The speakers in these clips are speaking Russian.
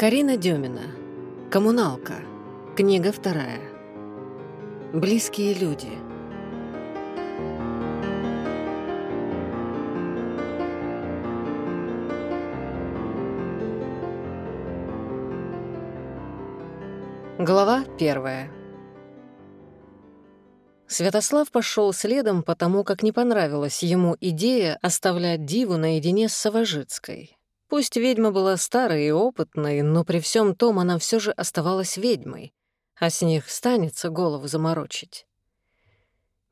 Карина Демина. Коммуналка. Книга вторая. Близкие люди. Глава первая. Святослав пошел следом, потому как не понравилась ему идея оставлять Диву наедине с Савожицкой. Пусть ведьма была старой и опытной, но при всем том она все же оставалась ведьмой, а с них станется голову заморочить.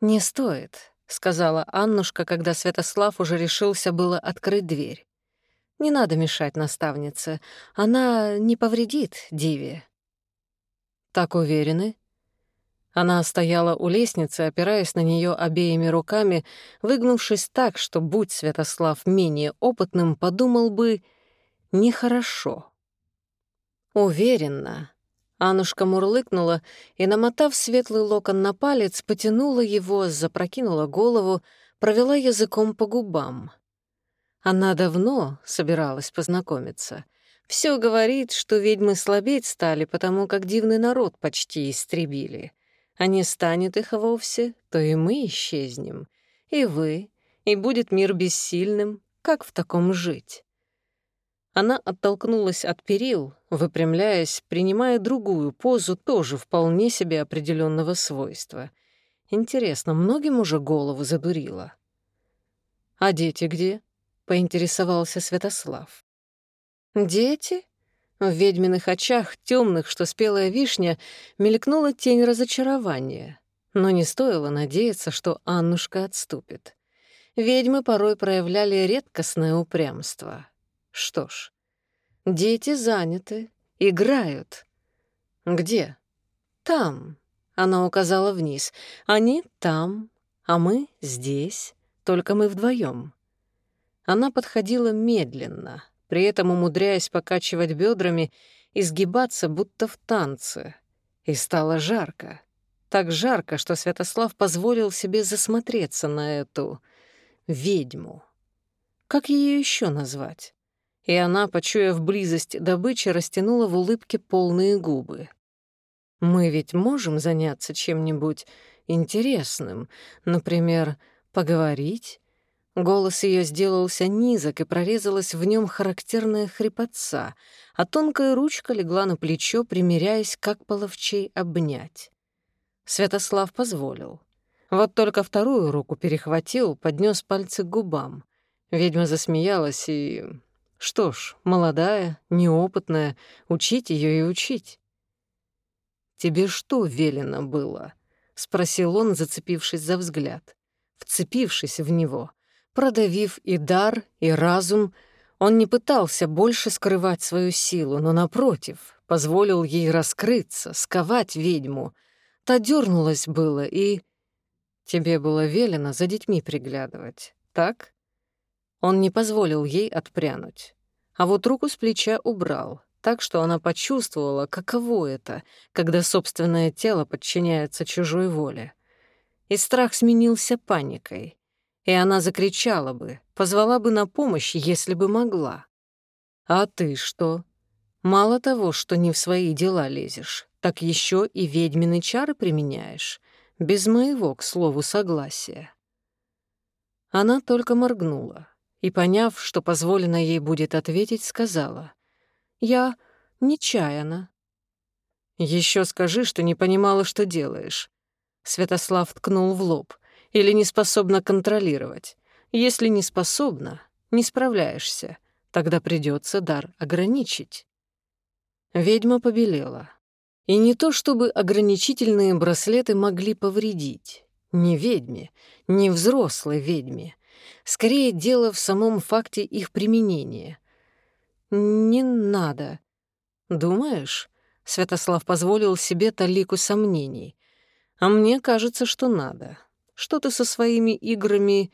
«Не стоит», — сказала Аннушка, когда Святослав уже решился было открыть дверь. «Не надо мешать наставнице. Она не повредит Диве». «Так уверены?» Она стояла у лестницы, опираясь на нее обеими руками, выгнувшись так, что, будь Святослав менее опытным, подумал бы «нехорошо». Уверенно. Анушка мурлыкнула и, намотав светлый локон на палец, потянула его, запрокинула голову, провела языком по губам. Она давно собиралась познакомиться. Все говорит, что ведьмы слабеть стали, потому как дивный народ почти истребили а не станет их вовсе, то и мы исчезнем, и вы, и будет мир бессильным, как в таком жить? Она оттолкнулась от перил, выпрямляясь, принимая другую позу, тоже вполне себе определенного свойства. Интересно, многим уже голову задурила. «А дети где?» — поинтересовался Святослав. «Дети?» В ведьминых очах, темных, что спелая вишня, мелькнула тень разочарования. Но не стоило надеяться, что Аннушка отступит. Ведьмы порой проявляли редкостное упрямство. Что ж, дети заняты, играют. Где? Там. Она указала вниз. Они там, а мы здесь, только мы вдвоем. Она подходила медленно, при этом умудряясь покачивать бедрами, и сгибаться, будто в танце. И стало жарко. Так жарко, что Святослав позволил себе засмотреться на эту ведьму. Как ее еще назвать? И она, почуяв близость добычи, растянула в улыбке полные губы. «Мы ведь можем заняться чем-нибудь интересным, например, поговорить Голос ее сделался низок и прорезалась в нем характерная хрипотца, а тонкая ручка легла на плечо, примеряясь, как половчей обнять. Святослав позволил. Вот только вторую руку перехватил, поднес пальцы к губам. Ведьма засмеялась и... Что ж, молодая, неопытная, учить ее и учить. «Тебе что велено было?» — спросил он, зацепившись за взгляд. Вцепившись в него, Продавив и дар, и разум, он не пытался больше скрывать свою силу, но, напротив, позволил ей раскрыться, сковать ведьму. Та дернулась было, и... Тебе было велено за детьми приглядывать, так? Он не позволил ей отпрянуть. А вот руку с плеча убрал, так что она почувствовала, каково это, когда собственное тело подчиняется чужой воле. И страх сменился паникой и она закричала бы, позвала бы на помощь, если бы могла. А ты что? Мало того, что не в свои дела лезешь, так еще и ведьмины чары применяешь, без моего, к слову, согласия. Она только моргнула и, поняв, что позволено ей будет ответить, сказала, «Я нечаянно». Еще скажи, что не понимала, что делаешь». Святослав ткнул в лоб — или не способна контролировать. Если не способна, не справляешься, тогда придется дар ограничить. Ведьма побелела. И не то, чтобы ограничительные браслеты могли повредить. Не ведьме, не взрослой ведьме. Скорее, дело в самом факте их применения. «Не надо». «Думаешь?» — Святослав позволил себе талику сомнений. «А мне кажется, что надо что ты со своими играми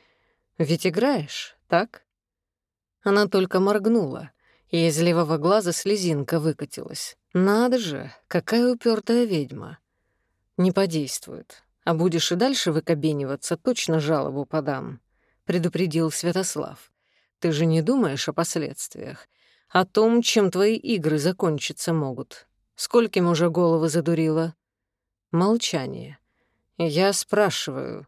ведь играешь, так?» Она только моргнула, и из левого глаза слезинка выкатилась. «Надо же, какая упертая ведьма!» «Не подействует. А будешь и дальше выкобениваться, точно жалобу подам», — предупредил Святослав. «Ты же не думаешь о последствиях, о том, чем твои игры закончиться могут. Скольким уже головы задурила?» Молчание. «Я спрашиваю,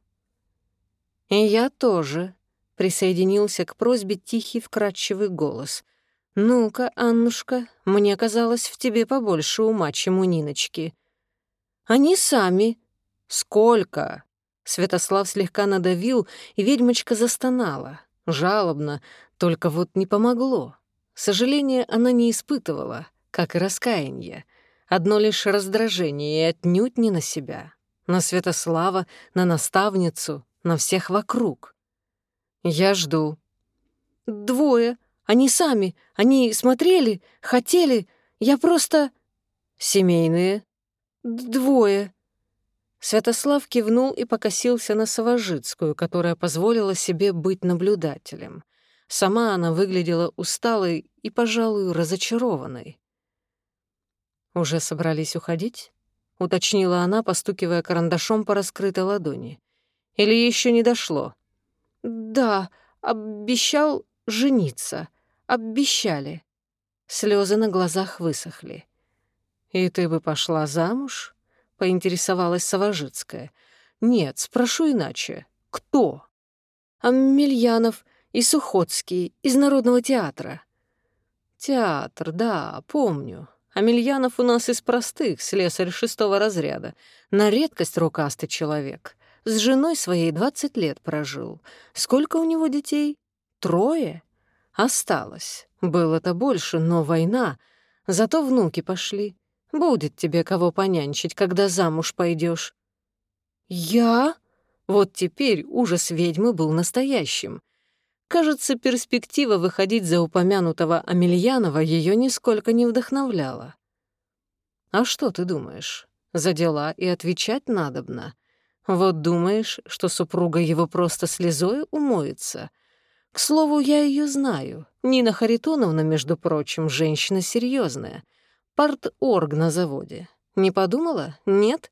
«Я тоже», — присоединился к просьбе тихий вкрадчивый голос. «Ну-ка, Аннушка, мне казалось, в тебе побольше ума, чем у Ниночки». «Они сами». «Сколько?» Святослав слегка надавил, и ведьмочка застонала. Жалобно, только вот не помогло. Сожаления она не испытывала, как и раскаяние. Одно лишь раздражение и отнюдь не на себя. На Святослава, на наставницу, на всех вокруг. Я жду. Двое. Они сами. Они смотрели, хотели. Я просто... Семейные. Двое. Святослав кивнул и покосился на Савожицкую, которая позволила себе быть наблюдателем. Сама она выглядела усталой и, пожалуй, разочарованной. «Уже собрались уходить?» — уточнила она, постукивая карандашом по раскрытой ладони. Или еще не дошло? Да, обещал жениться. Обещали. Слезы на глазах высохли. И ты бы пошла замуж? Поинтересовалась Савожицкая. Нет, спрошу иначе. Кто? Амельянов и Сухоцкий из Народного театра. Театр, да, помню. Амельянов у нас из простых, слесарь шестого разряда. На редкость рукастый человек. С женой своей 20 лет прожил. Сколько у него детей? Трое? Осталось. Было-то больше, но война. Зато внуки пошли. Будет тебе кого понянчить, когда замуж пойдешь. «Я?» Вот теперь ужас ведьмы был настоящим. Кажется, перспектива выходить за упомянутого Амельянова ее нисколько не вдохновляла. «А что ты думаешь? За дела и отвечать надобно. Вот думаешь, что супруга его просто слезой умоется? К слову, я ее знаю. Нина Харитоновна, между прочим, женщина серьезная. Парт-орг на заводе. Не подумала? Нет?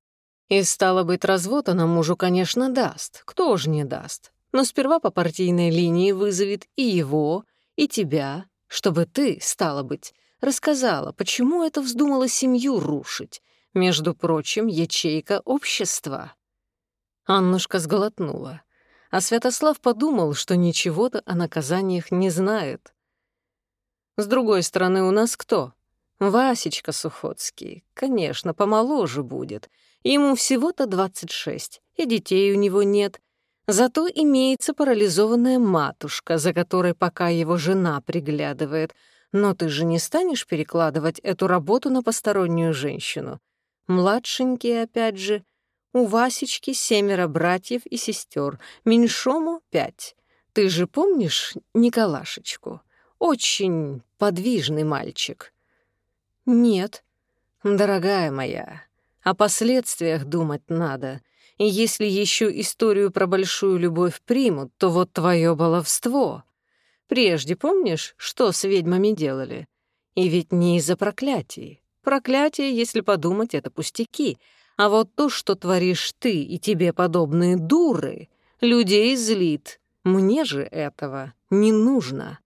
И, стало быть, развод она мужу, конечно, даст. Кто же не даст? Но сперва по партийной линии вызовет и его, и тебя, чтобы ты, стало быть, рассказала, почему это вздумала семью рушить. Между прочим, ячейка общества. Аннушка сглотнула. А Святослав подумал, что ничего-то о наказаниях не знает. С другой стороны, у нас кто? Васечка Сухоцкий, конечно, помоложе будет. Ему всего-то 26, и детей у него нет. Зато имеется парализованная матушка, за которой пока его жена приглядывает. Но ты же не станешь перекладывать эту работу на постороннюю женщину. Младшенькие, опять же, — у Васечки семеро братьев и сестер, меньшому — пять. Ты же помнишь Николашечку? Очень подвижный мальчик. Нет. Дорогая моя, о последствиях думать надо. И если еще историю про большую любовь примут, то вот твое баловство. Прежде помнишь, что с ведьмами делали? И ведь не из-за проклятий. Проклятие, если подумать, это пустяки — А вот то, что творишь ты и тебе подобные дуры, людей злит. Мне же этого не нужно».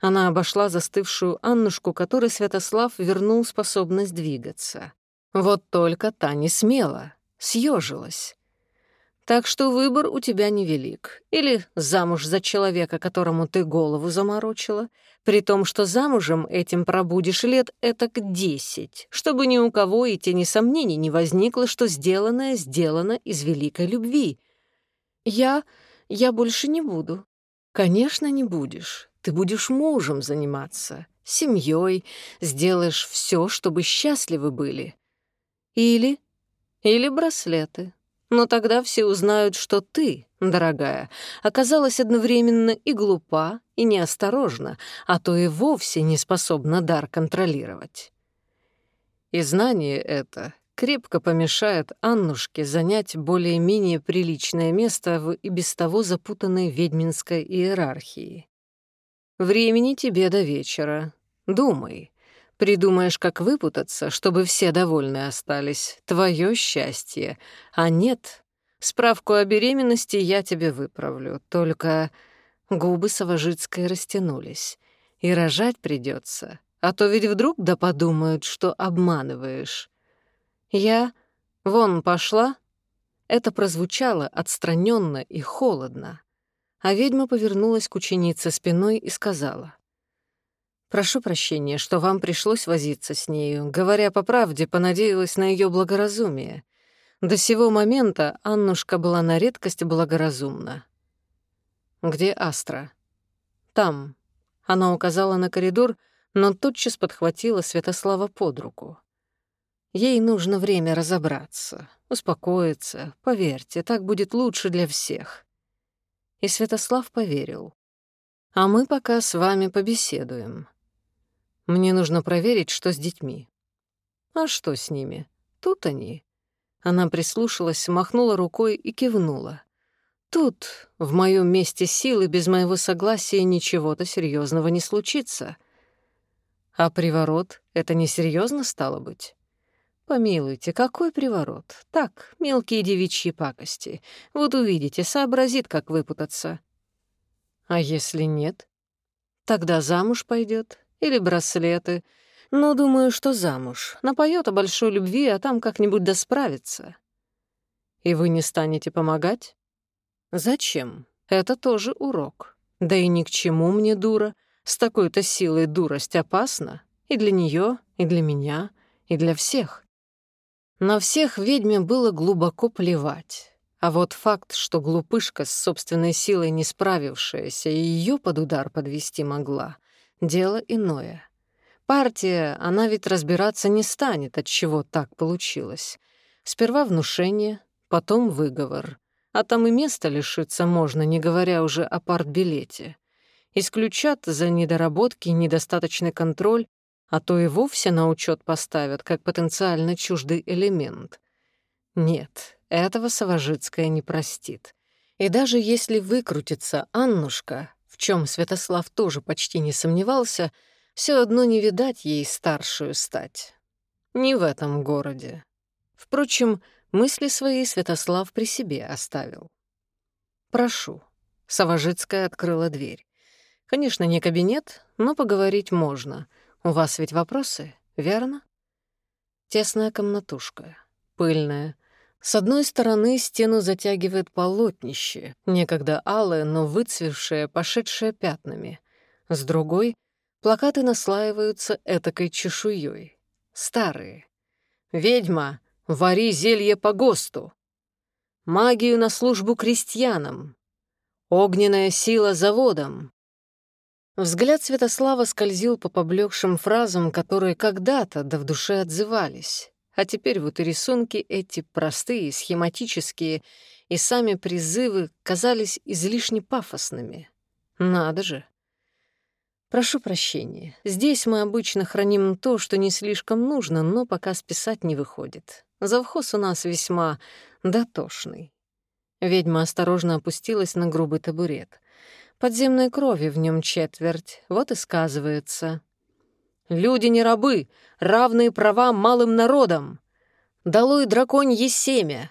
Она обошла застывшую Аннушку, которой Святослав вернул способность двигаться. Вот только та не смела, съежилась. Так что выбор у тебя невелик. Или замуж за человека, которому ты голову заморочила, при том, что замужем этим пробудешь лет этак десять, чтобы ни у кого и тени сомнений не возникло, что сделанное сделано из великой любви. Я... я больше не буду. Конечно, не будешь. Ты будешь мужем заниматься, семьей, сделаешь все, чтобы счастливы были. Или... или браслеты. Но тогда все узнают, что ты, дорогая, оказалась одновременно и глупа, и неосторожна, а то и вовсе не способна дар контролировать. И знание это крепко помешает Аннушке занять более-менее приличное место в и без того запутанной ведьминской иерархии. Времени тебе до вечера. Думай, Придумаешь, как выпутаться, чтобы все довольны остались. Твое счастье. А нет, справку о беременности я тебе выправлю. Только губы Савожицкой растянулись. И рожать придется. А то ведь вдруг да подумают, что обманываешь. Я вон пошла. Это прозвучало отстраненно и холодно. А ведьма повернулась к ученице спиной и сказала. Прошу прощения, что вам пришлось возиться с нею. Говоря по правде, понадеялась на ее благоразумие. До сего момента Аннушка была на редкость благоразумна. «Где Астра?» «Там». Она указала на коридор, но тутчас подхватила Святослава под руку. «Ей нужно время разобраться, успокоиться. Поверьте, так будет лучше для всех». И Святослав поверил. «А мы пока с вами побеседуем». Мне нужно проверить, что с детьми. А что с ними? Тут они. Она прислушалась, махнула рукой и кивнула. Тут, в моем месте силы, без моего согласия ничего-то серьезного не случится. А приворот — это несерьезно стало быть? Помилуйте, какой приворот? Так, мелкие девичьи пакости. Вот увидите, сообразит, как выпутаться. А если нет? Тогда замуж пойдет или браслеты. Но думаю, что замуж. Напоёт о большой любви, а там как-нибудь досправится. И вы не станете помогать? Зачем? Это тоже урок. Да и ни к чему мне дура. С такой-то силой дурость опасна. И для неё, и для меня, и для всех. На всех ведьме было глубоко плевать. А вот факт, что глупышка с собственной силой не справившаяся, ее под удар подвести могла — дело иное. Партия, она ведь разбираться не станет, от чего так получилось. Сперва внушение, потом выговор. А там и место лишиться можно, не говоря уже о партбилете. Исключат за недоработки, недостаточный контроль, а то и вовсе на учет поставят, как потенциально чуждый элемент. Нет, этого Савожицкая не простит. И даже если выкрутится Аннушка, в чем Святослав тоже почти не сомневался — все одно не видать ей старшую стать. Не в этом городе. Впрочем, мысли свои Святослав при себе оставил. «Прошу». Савожицкая открыла дверь. «Конечно, не кабинет, но поговорить можно. У вас ведь вопросы, верно?» Тесная комнатушка, пыльная. С одной стороны стену затягивает полотнище, некогда алое, но выцвевшее, пошедшее пятнами. С другой — Плакаты наслаиваются этакой чешуей. Старые. «Ведьма, вари зелье по ГОСТу!» «Магию на службу крестьянам!» «Огненная сила заводом!» Взгляд Святослава скользил по поблекшим фразам, которые когда-то да в душе отзывались. А теперь вот и рисунки эти простые, схематические, и сами призывы казались излишне пафосными. Надо же, Прошу прощения. Здесь мы обычно храним то, что не слишком нужно, но пока списать не выходит. Завхоз у нас весьма дотошный. Ведьма осторожно опустилась на грубый табурет. Подземной крови в нем четверть, вот и сказывается. Люди не рабы, равные права малым народам. Долой драконье семя.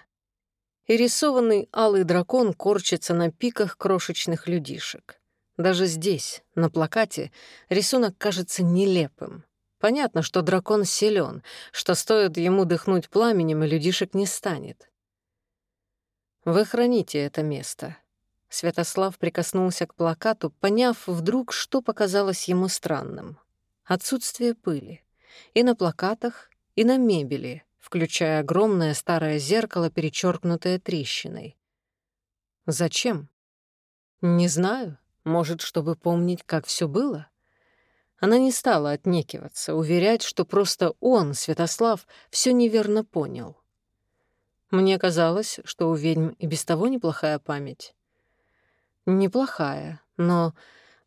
И рисованный алый дракон корчится на пиках крошечных людишек. Даже здесь, на плакате, рисунок кажется нелепым. Понятно, что дракон силен, что стоит ему дыхнуть пламенем, и людишек не станет. «Вы храните это место». Святослав прикоснулся к плакату, поняв вдруг, что показалось ему странным отсутствие пыли. И на плакатах, и на мебели, включая огромное старое зеркало, перечеркнутое трещиной. Зачем? Не знаю. Может, чтобы помнить, как все было? Она не стала отнекиваться, уверять, что просто он, Святослав, все неверно понял. Мне казалось, что у ведьм и без того неплохая память. Неплохая, но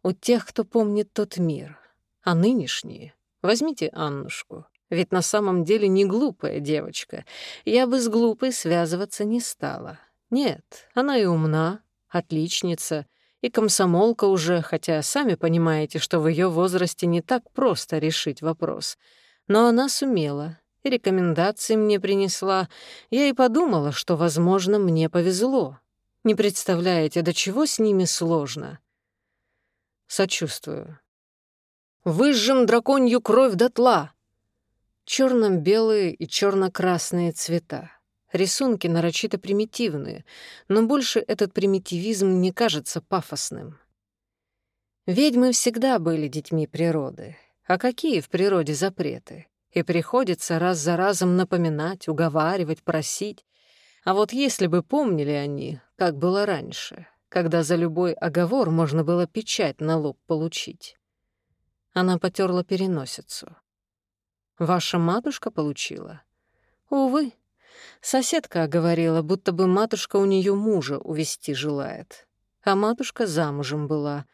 у тех, кто помнит тот мир, А нынешние? Возьмите Аннушку. Ведь на самом деле не глупая девочка. Я бы с глупой связываться не стала. Нет, она и умна, отличница — и комсомолка уже, хотя сами понимаете, что в ее возрасте не так просто решить вопрос. Но она сумела, и рекомендации мне принесла. Я и подумала, что, возможно, мне повезло. Не представляете, до чего с ними сложно. Сочувствую. Выжжем драконью кровь дотла!» Черно-белые и черно-красные цвета. Рисунки нарочито примитивные, но больше этот примитивизм не кажется пафосным. Ведьмы всегда были детьми природы. А какие в природе запреты? И приходится раз за разом напоминать, уговаривать, просить. А вот если бы помнили они, как было раньше, когда за любой оговор можно было печать на лоб получить. Она потерла переносицу. «Ваша матушка получила?» «Увы. Соседка говорила, будто бы матушка у нее мужа увести желает. А матушка замужем была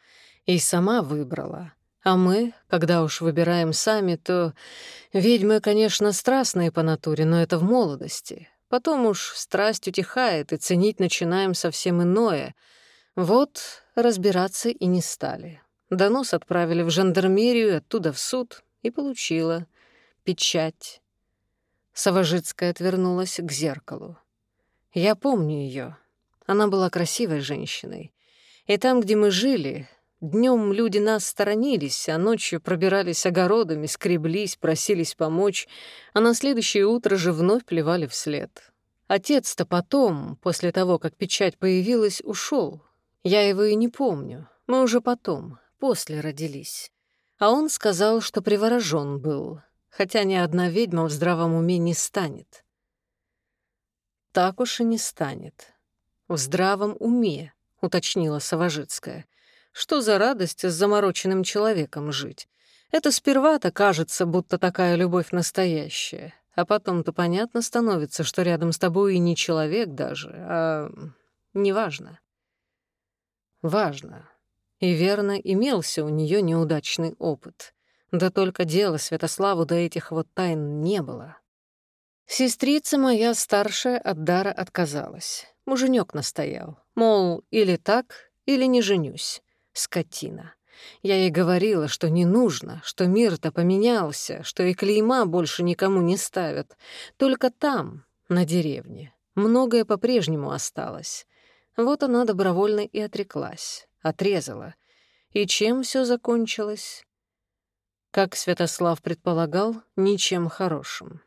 и сама выбрала. А мы, когда уж выбираем сами, то... Ведьмы, конечно, страстные по натуре, но это в молодости. Потом уж страсть утихает, и ценить начинаем совсем иное. Вот разбираться и не стали. Донос отправили в жандармерию, оттуда в суд, и получила печать. Савожицкая отвернулась к зеркалу. Я помню ее. Она была красивой женщиной. И там, где мы жили, Днем люди нас сторонились, а ночью пробирались огородами, скреблись, просились помочь, а на следующее утро же вновь плевали вслед. Отец-то потом, после того, как печать появилась, ушел. Я его и не помню. Мы уже потом, после родились. А он сказал, что приворожен был, хотя ни одна ведьма в здравом уме не станет. «Так уж и не станет. В здравом уме», — уточнила Савожицкая. «Что за радость с замороченным человеком жить? Это сперва-то кажется, будто такая любовь настоящая, а потом-то понятно становится, что рядом с тобой и не человек даже, а неважно». «Важно», и верно, имелся у нее неудачный опыт. Да только дело Святославу до этих вот тайн не было. Сестрица моя старшая от дара отказалась. Муженек настоял. Мол, или так, или не женюсь. Скотина. Я ей говорила, что не нужно, что мир-то поменялся, что и клейма больше никому не ставят. Только там, на деревне, многое по-прежнему осталось. Вот она добровольно и отреклась отрезала. И чем все закончилось? Как Святослав предполагал, ничем хорошим.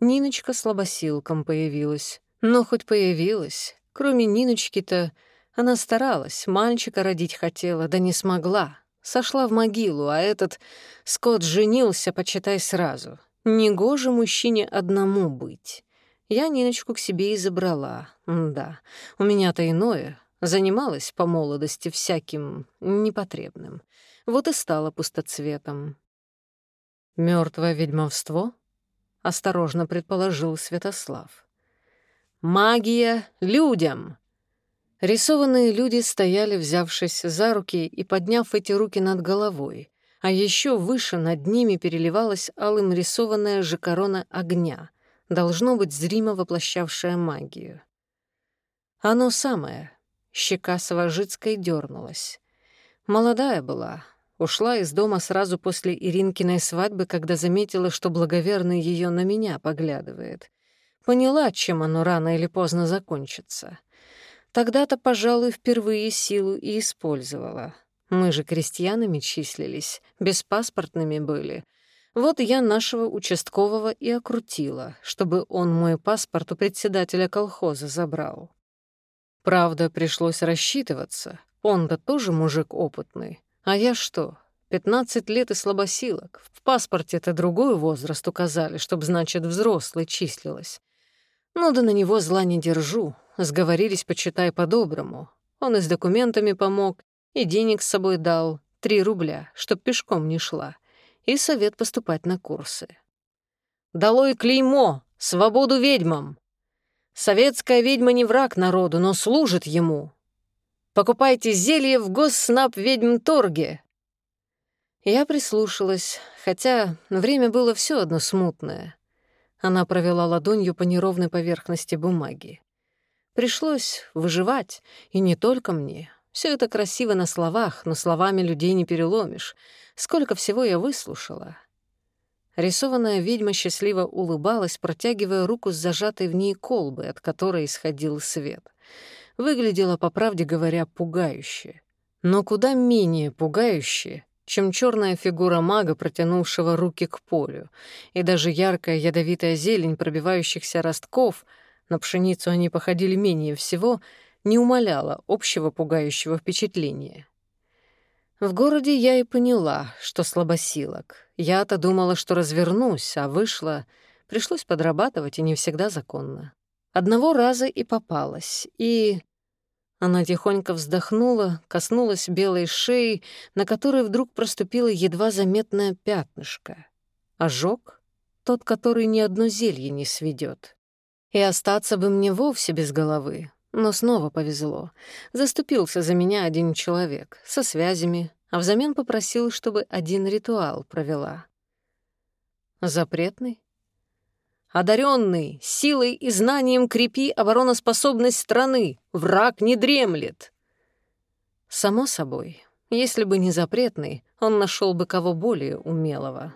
Ниночка слабосилком появилась. Но хоть появилась, кроме Ниночки-то, она старалась, мальчика родить хотела, да не смогла. Сошла в могилу, а этот скот женился, почитай сразу. Негоже мужчине одному быть. Я Ниночку к себе и забрала. Да, у меня-то иное, Занималась по молодости всяким непотребным. Вот и стала пустоцветом. Мертвое ведьмовство?» — осторожно предположил Святослав. «Магия людям!» Рисованные люди стояли, взявшись за руки и подняв эти руки над головой, а еще выше над ними переливалась алым рисованная же корона огня, должно быть зримо воплощавшая магию. Оно самое, Щека Савожицкой дернулась. Молодая была, ушла из дома сразу после Иринкиной свадьбы, когда заметила, что благоверный ее на меня поглядывает. Поняла, чем оно рано или поздно закончится — Тогда-то, пожалуй, впервые силу и использовала. Мы же крестьянами числились, беспаспортными были. Вот я нашего участкового и окрутила, чтобы он мой паспорт у председателя колхоза забрал. Правда, пришлось рассчитываться. Он-то тоже мужик опытный. А я что, 15 лет и слабосилок. В паспорте это другой возраст указали, чтобы значит, взрослый числилось. Ну да на него зла не держу. Сговорились, почитай, по-доброму. Он и с документами помог, и денег с собой дал. Три рубля, чтоб пешком не шла. И совет поступать на курсы. «Долой клеймо! Свободу ведьмам!» Советская ведьма не враг народу, но служит ему. Покупайте зелье в госснаб торге. Я прислушалась, хотя время было все одно смутное. Она провела ладонью по неровной поверхности бумаги. Пришлось выживать, и не только мне. Все это красиво на словах, но словами людей не переломишь. Сколько всего я выслушала. Рисованная ведьма счастливо улыбалась, протягивая руку с зажатой в ней колбы, от которой исходил свет. Выглядела, по правде говоря, пугающе. Но куда менее пугающе, чем черная фигура мага, протянувшего руки к полю, и даже яркая ядовитая зелень пробивающихся ростков — на пшеницу они походили менее всего — не умаляла общего пугающего впечатления. В городе я и поняла, что слабосилок. Я-то думала, что развернусь, а вышла, Пришлось подрабатывать, и не всегда законно. Одного раза и попалась, и... Она тихонько вздохнула, коснулась белой шеи, на которой вдруг проступило едва заметное пятнышко. Ожог — тот, который ни одно зелье не сведет. И остаться бы мне вовсе без головы, Но снова повезло. Заступился за меня один человек, со связями, а взамен попросил, чтобы один ритуал провела. Запретный? Одаренный, силой и знанием крепи обороноспособность страны. Враг не дремлет. Само собой, если бы не запретный, он нашел бы кого более умелого.